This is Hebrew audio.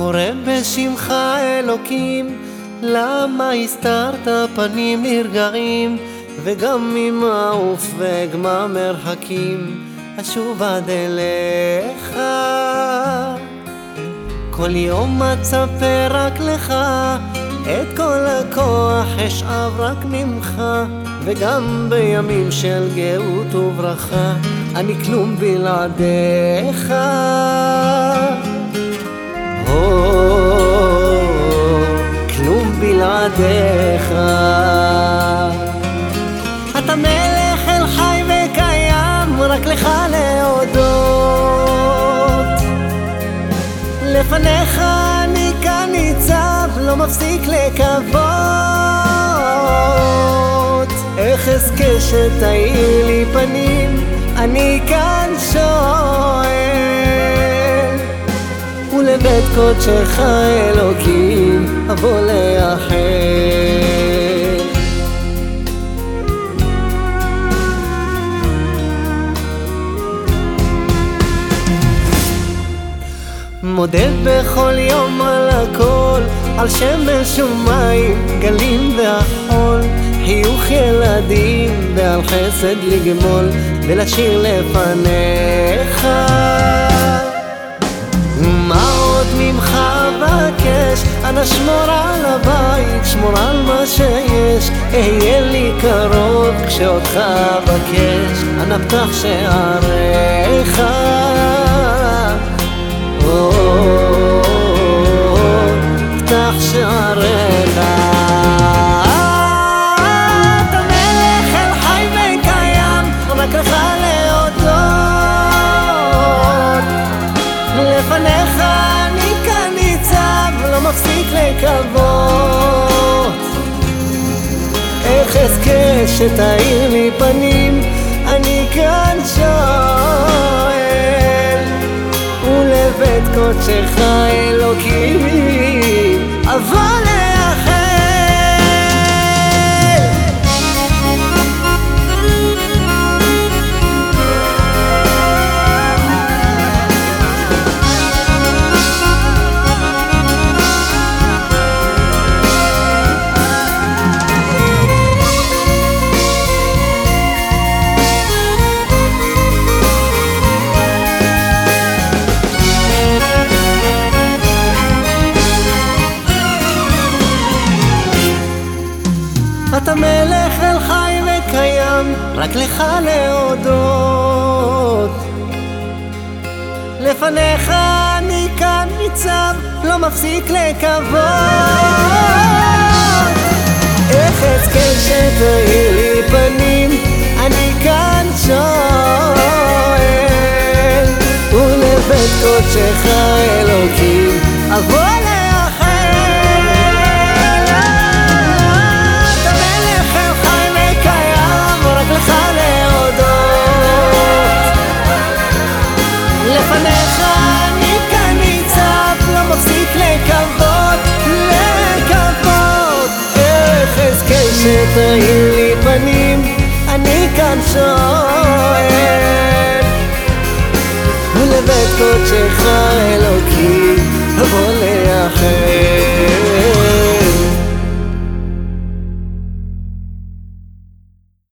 קורא בשמך אלוקים, למה הסתרת פנים נרגעים, וגם אם אעוף מרחקים, אשוב עד אליך. כל יום אצפה רק לך, את כל הכוח אשאב רק ממך, וגם בימים של גאות וברכה, אני כלום בלעדיך. כלום בלעדיך. אתה מלך אל חי וקיים, רק לך להודות. לפניך אני כאן ניצב, לא מפסיק לקוות. איך אזכה שתאיר לי פנים, אני כאן שואל. ולבית קודשך אלוקים אבוא לאחר. מודה בכל יום על הכל, על שמש ומים, גלים והחול, חיוך ילדים ועל חסד לגמול, ולשיר לפניך. אבקש? אנא שמור על הבית, שמור על מה שיש, אהיה לי קרוב כשאותך אבקש, אנא פתח שעריך. לקוות. איך אזכה שתאיר לי פנים, אני כאן שואל. ולבית קודשך אלוקים, אבל אתה מלך אל חי וקיים, רק לך להודות. לפניך אני כאן ניצב, לא מפסיק לקוות. איך אזכה שתאיר לי פנים, אני כאן שואל. ולבית קודשך אלוקים, אבוא תאיר לי פנים, אני כאן שואל ולבית קודשך אלוקים.